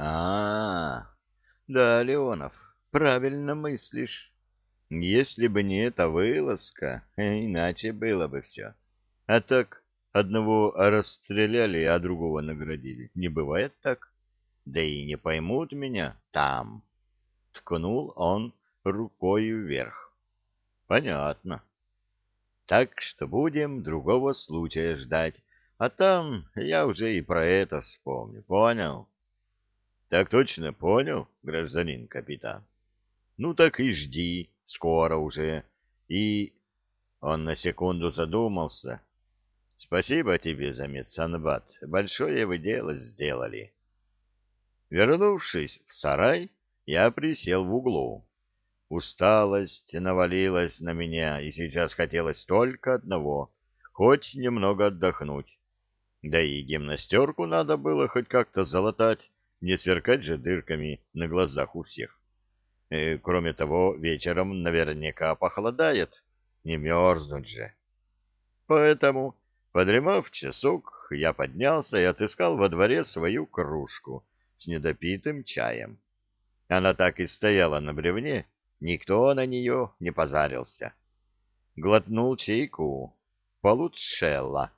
А, да, Леонов, правильно мыслишь. Если бы не эта вылазка, иначе было бы все. А так одного расстреляли, а другого наградили. Не бывает так. Да и не поймут меня там. Ткнул он рукой вверх. Понятно. Так что будем другого случая ждать. А там я уже и про это вспомню. Понял? Так точно понял, гражданин капитан. Ну так и жди, скоро уже. И... Он на секунду задумался. Спасибо тебе за медсанбат. Большое вы дело сделали. Вернувшись в сарай, я присел в углу. Усталость навалилась на меня, и сейчас хотелось только одного — хоть немного отдохнуть. Да и гимнастерку надо было хоть как-то залатать, не сверкать же дырками на глазах у всех. И, э, кроме того, вечером наверняка похолодает, не мерзнуть же. Поэтому, подремав часок, я поднялся и отыскал во дворе свою кружку с недопитым чаем. Она так и стояла на бревне, никто на нее не позарился. Глотнул чайку, получшело.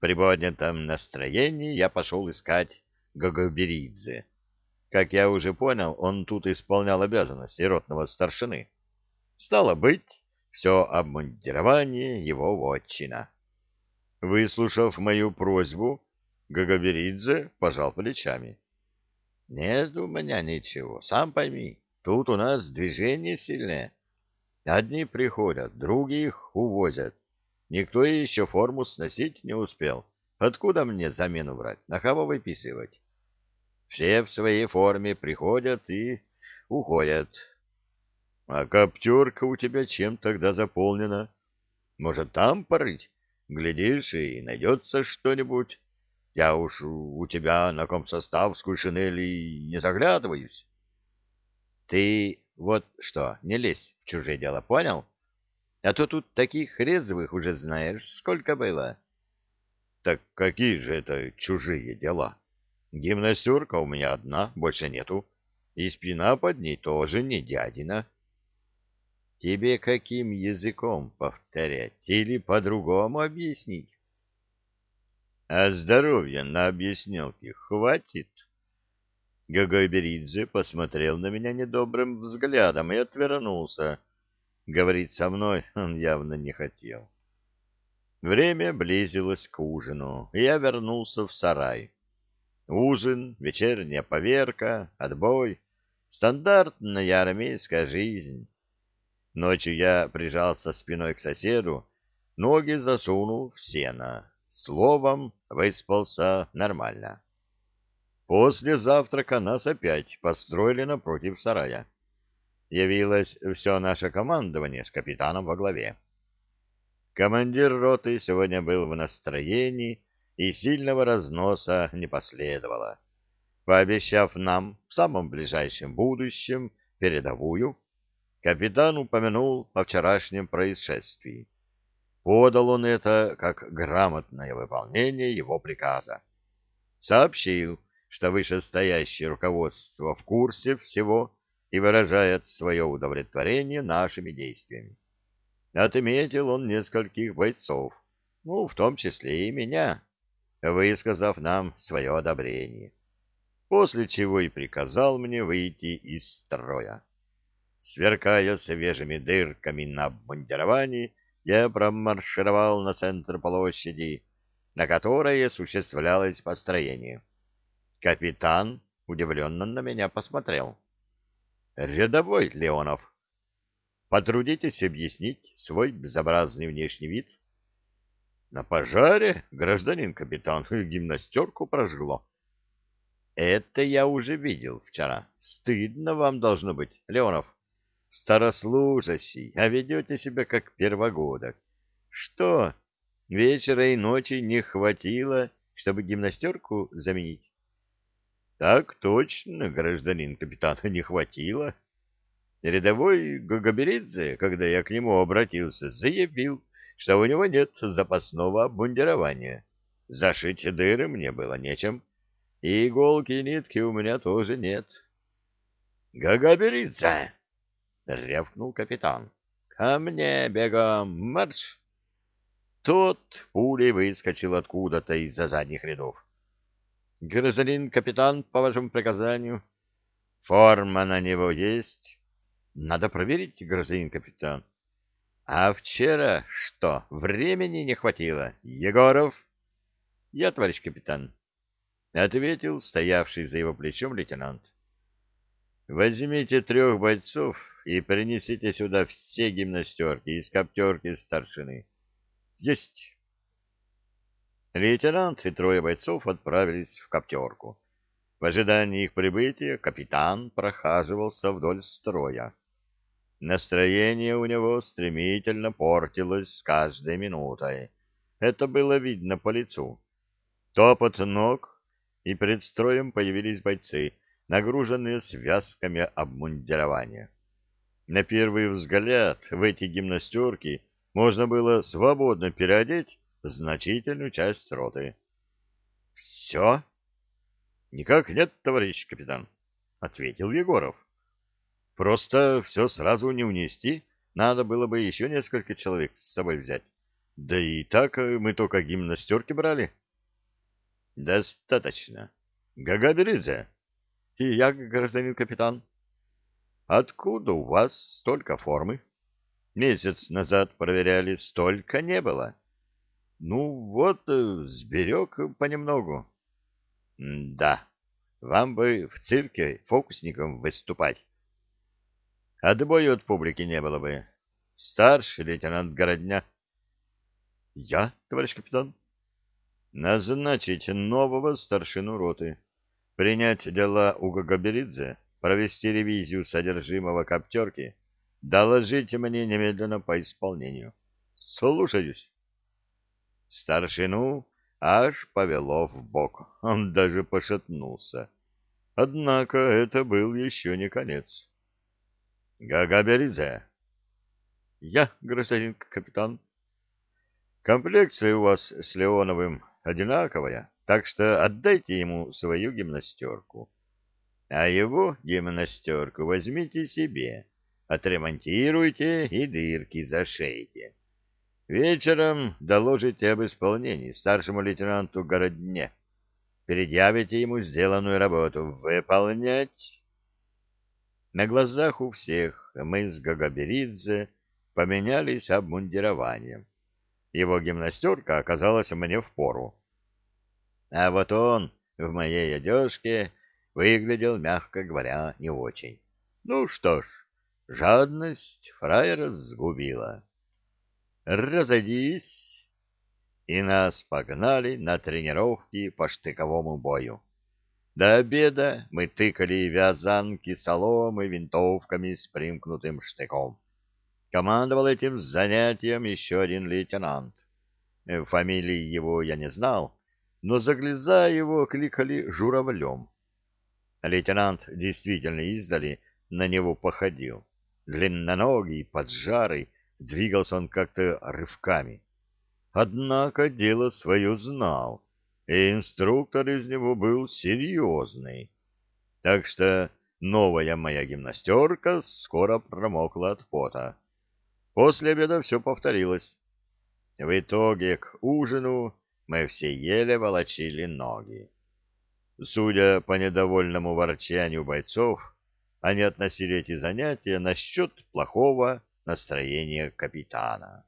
При поднятом настроении я пошел искать Гагаберидзе. Как я уже понял, он тут исполнял обязанности ротного старшины. Стало быть, все обмундирование его вотчина. Выслушав мою просьбу, Гагаберидзе пожал плечами. — Нет у меня ничего, сам пойми, тут у нас движение сильное. Одни приходят, других увозят. Никто еще форму сносить не успел. Откуда мне замену брать? На кого выписывать? Все в своей форме приходят и уходят. А коптерка у тебя чем тогда заполнена? Может, там порыть? Глядишь, и найдется что-нибудь. Я уж у тебя на комсоставскую шинели не заглядываюсь. Ты вот что, не лезь в чужие дела, понял? А то тут таких резвых уже знаешь, сколько было. Так какие же это чужие дела? Гимнастерка у меня одна, больше нету. И спина под ней тоже не дядина. Тебе каким языком повторять или по-другому объяснить? А здоровья на объяснялке хватит? Гагайберидзе посмотрел на меня недобрым взглядом и отвернулся. Говорить со мной он явно не хотел. Время близилось к ужину, и я вернулся в сарай. Ужин, вечерняя поверка, отбой — стандартная армейская жизнь. Ночью я прижался спиной к соседу, ноги засунул в сено. Словом, выспался нормально. После завтрака нас опять построили напротив сарая. Явилось все наше командование с капитаном во главе. Командир роты сегодня был в настроении, и сильного разноса не последовало. Пообещав нам в самом ближайшем будущем передовую, капитан упомянул о вчерашнем происшествии. Подал он это как грамотное выполнение его приказа. Сообщил, что вышестоящее руководство в курсе всего и выражает свое удовлетворение нашими действиями. Отметил он нескольких бойцов, ну, в том числе и меня, высказав нам свое одобрение, после чего и приказал мне выйти из строя. Сверкая свежими дырками на обмундировании, я промаршировал на центр площади, на которой осуществлялось построение. Капитан удивленно на меня посмотрел. — Рядовой Леонов, потрудитесь объяснить свой безобразный внешний вид. — На пожаре, гражданин капитан, гимнастерку прожгло. — Это я уже видел вчера. Стыдно вам должно быть, Леонов старослужащий, а ведете себя как первогодок. Что, вечера и ночи не хватило, чтобы гимнастерку заменить? Так точно, гражданин капитан, не хватило. Рядовой Гагаберидзе, когда я к нему обратился, заявил, что у него нет запасного обмундирования. Зашить дыры мне было нечем. И иголки и нитки у меня тоже нет. — Гагаберица! — рявкнул капитан. — Ко мне бегом марш! Тот пулей выскочил откуда-то из-за задних рядов. — Гражданин капитан, по вашему приказанию. — Форма на него есть? — Надо проверить, гражданин капитан. — А вчера что, времени не хватило? Егоров? — Я, товарищ капитан. — ответил стоявший за его плечом лейтенант. — Возьмите трех бойцов и принесите сюда все гимнастерки из коптерки старшины. Есть. Лейтенант и трое бойцов отправились в коптерку. В ожидании их прибытия капитан прохаживался вдоль строя. Настроение у него стремительно портилось с каждой минутой. Это было видно по лицу. Топот ног, и перед строем появились бойцы, нагруженные связками обмундирования. На первый взгляд в эти гимнастерки можно было свободно переодеть значительную часть роты. — Все? — Никак нет, товарищ капитан, — ответил Егоров. — Просто все сразу не унести, надо было бы еще несколько человек с собой взять. Да и так мы только гимнастерки брали. — Достаточно. Гагаберидзе. — И я, гражданин капитан. — Откуда у вас столько формы? — Месяц назад проверяли, столько не было. Ну вот, э, сберег понемногу. да, вам бы в цирке фокусником выступать. Отбоя от публики не было бы. Старший лейтенант Городня. Я, товарищ капитан? Назначить нового старшину роты. Принять дела у Гагаберидзе, провести ревизию содержимого коптерки — Доложите мне немедленно по исполнению. Слушаюсь. Старшину аж повело в бок. Он даже пошатнулся. Однако это был еще не конец. Гагаберизе. Я, гражданин капитан. Комплекция у вас с Леоновым одинаковая, так что отдайте ему свою гимнастерку. А его гимнастерку возьмите себе отремонтируйте и дырки зашейте. Вечером доложите об исполнении старшему лейтенанту Городне. Передявите ему сделанную работу. Выполнять. На глазах у всех мы с Гагаберидзе поменялись обмундированием. Его гимнастерка оказалась мне в пору. А вот он в моей одежке выглядел, мягко говоря, не очень. Ну что ж, Жадность фраера сгубила. Разойдись! И нас погнали на тренировки по штыковому бою. До обеда мы тыкали вязанки соломы винтовками с примкнутым штыком. Командовал этим занятием еще один лейтенант. Фамилии его я не знал, но за глаза его кликали журавлем. Лейтенант действительно издали на него походил длинноногий, поджарый, двигался он как-то рывками. Однако дело свое знал, и инструктор из него был серьезный. Так что новая моя гимнастерка скоро промокла от пота. После обеда все повторилось. В итоге к ужину мы все еле волочили ноги. Судя по недовольному ворчанию бойцов, они относили эти занятия насчет плохого настроения капитана.